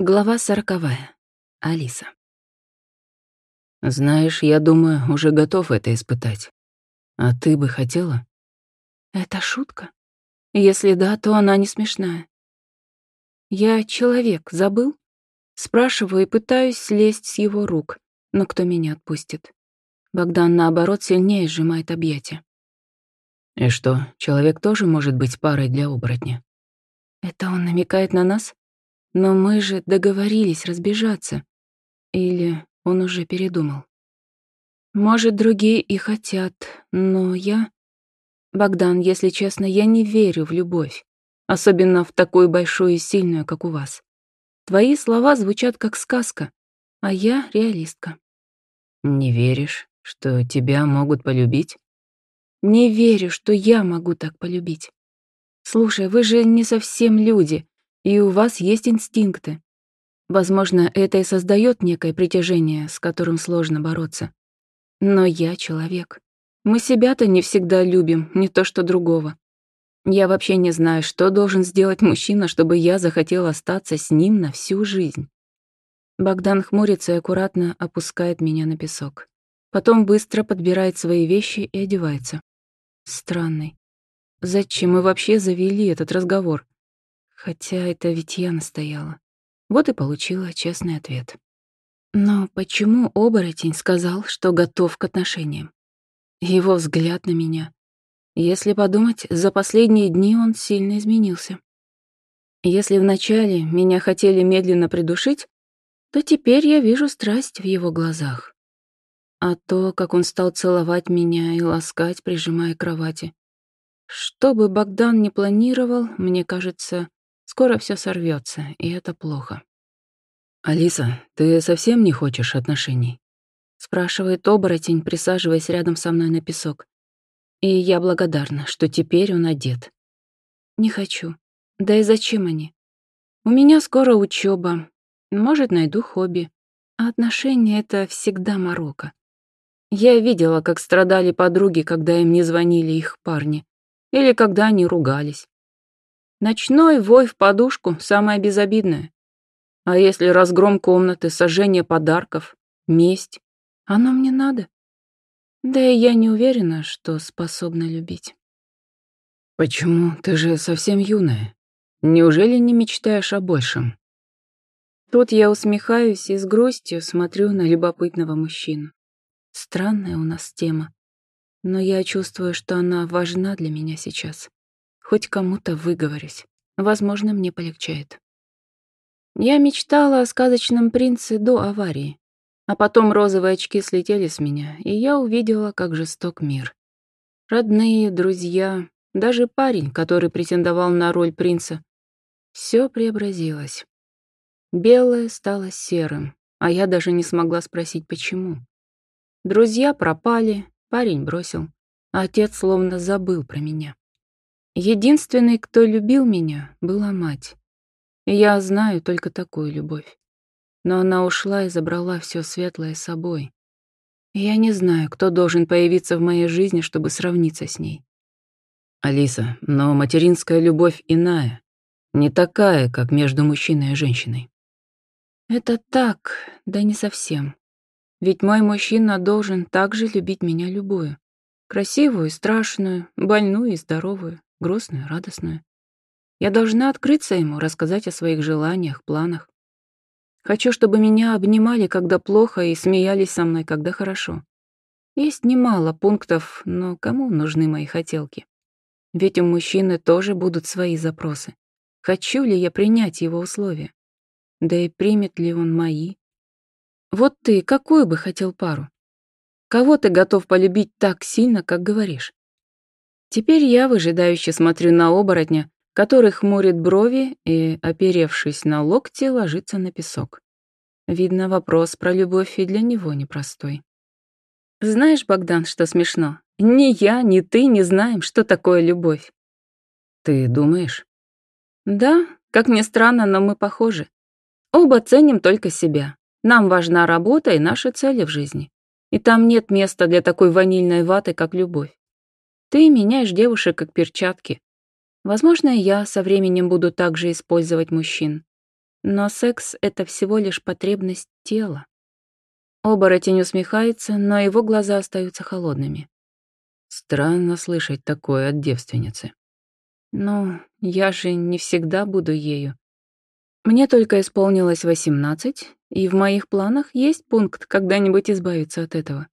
Глава сороковая. Алиса. Знаешь, я думаю, уже готов это испытать. А ты бы хотела? Это шутка? Если да, то она не смешная. Я человек, забыл? Спрашиваю и пытаюсь слезть с его рук, но кто меня отпустит? Богдан, наоборот, сильнее сжимает объятия. И что, человек тоже может быть парой для оборотня? Это он намекает на нас? Но мы же договорились разбежаться. Или он уже передумал? Может, другие и хотят, но я... Богдан, если честно, я не верю в любовь. Особенно в такую большую и сильную, как у вас. Твои слова звучат как сказка, а я реалистка. Не веришь, что тебя могут полюбить? Не верю, что я могу так полюбить. Слушай, вы же не совсем люди, и у вас есть инстинкты. Возможно, это и создает некое притяжение, с которым сложно бороться. Но я человек. Мы себя-то не всегда любим, не то что другого. Я вообще не знаю, что должен сделать мужчина, чтобы я захотела остаться с ним на всю жизнь. Богдан хмурится и аккуратно опускает меня на песок. Потом быстро подбирает свои вещи и одевается. Странный. Зачем мы вообще завели этот разговор? Хотя это ведь я настояла. Вот и получила честный ответ. Но почему оборотень сказал, что готов к отношениям? Его взгляд на меня. Если подумать, за последние дни он сильно изменился. Если вначале меня хотели медленно придушить, то теперь я вижу страсть в его глазах. А то, как он стал целовать меня и ласкать, прижимая к кровати. Что бы Богдан не планировал, мне кажется, Скоро все сорвется, и это плохо. «Алиса, ты совсем не хочешь отношений?» спрашивает оборотень, присаживаясь рядом со мной на песок. И я благодарна, что теперь он одет. Не хочу. Да и зачем они? У меня скоро учеба. Может, найду хобби. А отношения — это всегда морока. Я видела, как страдали подруги, когда им не звонили их парни. Или когда они ругались. Ночной вой в подушку — самое безобидное. А если разгром комнаты, сожжение подарков, месть, оно мне надо? Да и я не уверена, что способна любить. Почему? Ты же совсем юная. Неужели не мечтаешь о большем? Тут я усмехаюсь и с грустью смотрю на любопытного мужчину. Странная у нас тема, но я чувствую, что она важна для меня сейчас. Хоть кому-то выговорюсь. Возможно, мне полегчает. Я мечтала о сказочном принце до аварии. А потом розовые очки слетели с меня, и я увидела, как жесток мир. Родные, друзья, даже парень, который претендовал на роль принца. Все преобразилось. Белое стало серым, а я даже не смогла спросить, почему. Друзья пропали, парень бросил, а отец словно забыл про меня. Единственной, кто любил меня, была мать. Я знаю только такую любовь. Но она ушла и забрала все светлое с собой. Я не знаю, кто должен появиться в моей жизни, чтобы сравниться с ней. Алиса, но материнская любовь иная. Не такая, как между мужчиной и женщиной. Это так, да не совсем. Ведь мой мужчина должен также любить меня любую. Красивую и страшную, больную и здоровую грустную, радостную. Я должна открыться ему, рассказать о своих желаниях, планах. Хочу, чтобы меня обнимали, когда плохо, и смеялись со мной, когда хорошо. Есть немало пунктов, но кому нужны мои хотелки? Ведь у мужчины тоже будут свои запросы. Хочу ли я принять его условия? Да и примет ли он мои? Вот ты какую бы хотел пару? Кого ты готов полюбить так сильно, как говоришь? Теперь я выжидающе смотрю на оборотня, который хмурит брови и, оперевшись на локти, ложится на песок. Видно, вопрос про любовь и для него непростой. Знаешь, Богдан, что смешно? Ни я, ни ты не знаем, что такое любовь. Ты думаешь? Да, как ни странно, но мы похожи. Оба ценим только себя. Нам важна работа и наши цели в жизни. И там нет места для такой ванильной ваты, как любовь. Ты меняешь девушек как перчатки. Возможно, я со временем буду также использовать мужчин. Но секс — это всего лишь потребность тела. Оборотень усмехается, но его глаза остаются холодными. Странно слышать такое от девственницы. Ну, я же не всегда буду ею. Мне только исполнилось восемнадцать, и в моих планах есть пункт когда-нибудь избавиться от этого.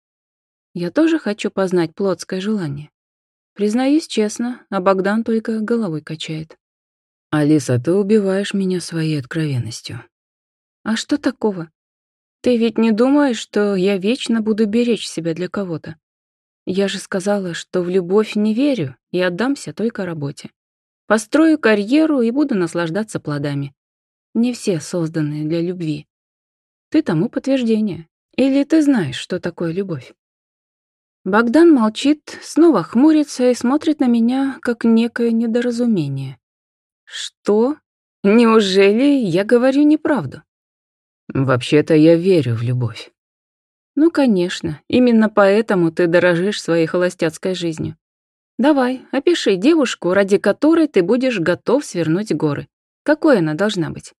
Я тоже хочу познать плотское желание. Признаюсь честно, а Богдан только головой качает. «Алиса, ты убиваешь меня своей откровенностью». «А что такого? Ты ведь не думаешь, что я вечно буду беречь себя для кого-то? Я же сказала, что в любовь не верю и отдамся только работе. Построю карьеру и буду наслаждаться плодами. Не все созданы для любви. Ты тому подтверждение. Или ты знаешь, что такое любовь? Богдан молчит, снова хмурится и смотрит на меня, как некое недоразумение. Что? Неужели я говорю неправду? Вообще-то я верю в любовь. Ну, конечно, именно поэтому ты дорожишь своей холостяцкой жизнью. Давай, опиши девушку, ради которой ты будешь готов свернуть горы. Какой она должна быть?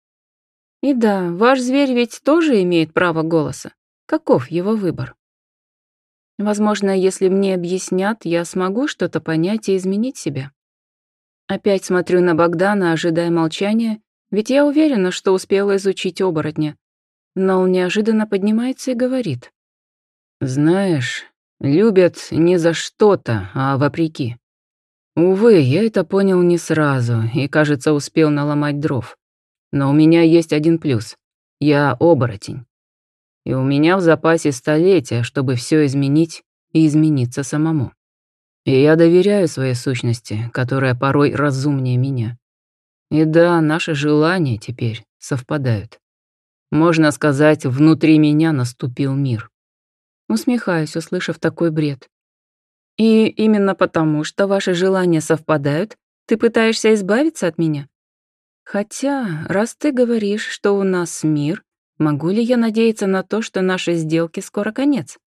И да, ваш зверь ведь тоже имеет право голоса. Каков его выбор? Возможно, если мне объяснят, я смогу что-то понять и изменить себя. Опять смотрю на Богдана, ожидая молчания, ведь я уверена, что успела изучить оборотня. Но он неожиданно поднимается и говорит. «Знаешь, любят не за что-то, а вопреки. Увы, я это понял не сразу и, кажется, успел наломать дров. Но у меня есть один плюс. Я оборотень. И у меня в запасе столетия, чтобы все изменить и измениться самому. И я доверяю своей сущности, которая порой разумнее меня. И да, наши желания теперь совпадают. Можно сказать, внутри меня наступил мир. Усмехаюсь, услышав такой бред. И именно потому, что ваши желания совпадают, ты пытаешься избавиться от меня? Хотя, раз ты говоришь, что у нас мир, могу ли я надеяться на то, что нашей сделки скоро конец?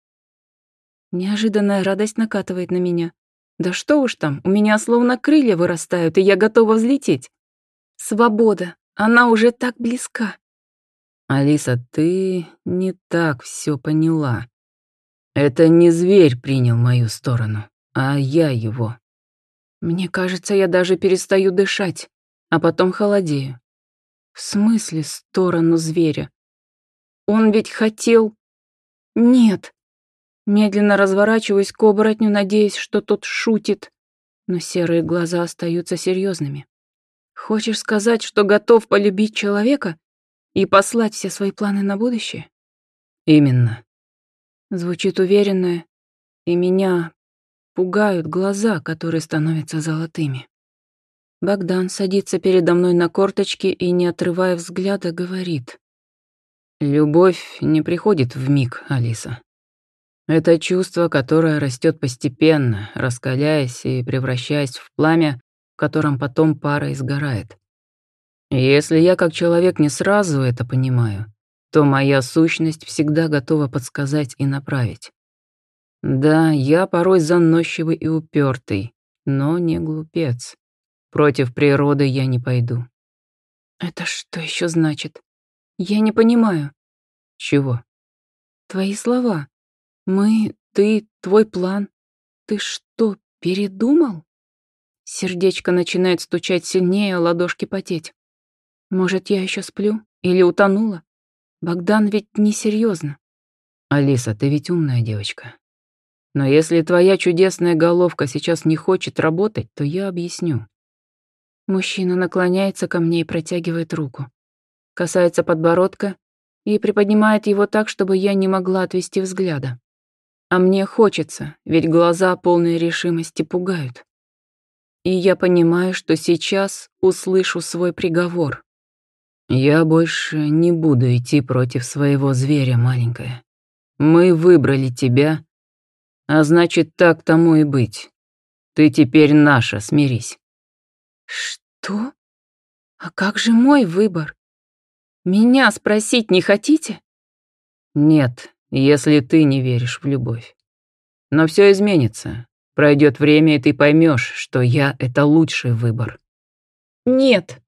Неожиданная радость накатывает на меня. Да что уж там, у меня словно крылья вырастают, и я готова взлететь. Свобода, она уже так близка. Алиса, ты не так все поняла. Это не зверь принял мою сторону, а я его. Мне кажется, я даже перестаю дышать а потом холодею. В смысле сторону зверя? Он ведь хотел... Нет. Медленно разворачиваюсь к оборотню, надеясь, что тот шутит, но серые глаза остаются серьезными. Хочешь сказать, что готов полюбить человека и послать все свои планы на будущее? Именно. Звучит уверенно, и меня пугают глаза, которые становятся золотыми. Богдан садится передо мной на корточки и, не отрывая взгляда, говорит. «Любовь не приходит в миг, Алиса. Это чувство, которое растет постепенно, раскаляясь и превращаясь в пламя, в котором потом пара изгорает. Если я как человек не сразу это понимаю, то моя сущность всегда готова подсказать и направить. Да, я порой заносчивый и упертый, но не глупец. Против природы я не пойду. Это что еще значит? Я не понимаю. Чего? Твои слова. Мы, ты, твой план. Ты что, передумал? Сердечко начинает стучать сильнее, а ладошки потеть. Может, я еще сплю? Или утонула? Богдан ведь несерьезно. Алиса, ты ведь умная девочка. Но если твоя чудесная головка сейчас не хочет работать, то я объясню. Мужчина наклоняется ко мне и протягивает руку. Касается подбородка и приподнимает его так, чтобы я не могла отвести взгляда. А мне хочется, ведь глаза полной решимости пугают. И я понимаю, что сейчас услышу свой приговор. «Я больше не буду идти против своего зверя, маленькая. Мы выбрали тебя, а значит, так тому и быть. Ты теперь наша, смирись». «Что? А как же мой выбор? Меня спросить не хотите?» «Нет, если ты не веришь в любовь. Но все изменится. Пройдет время, и ты поймешь, что я — это лучший выбор». «Нет»,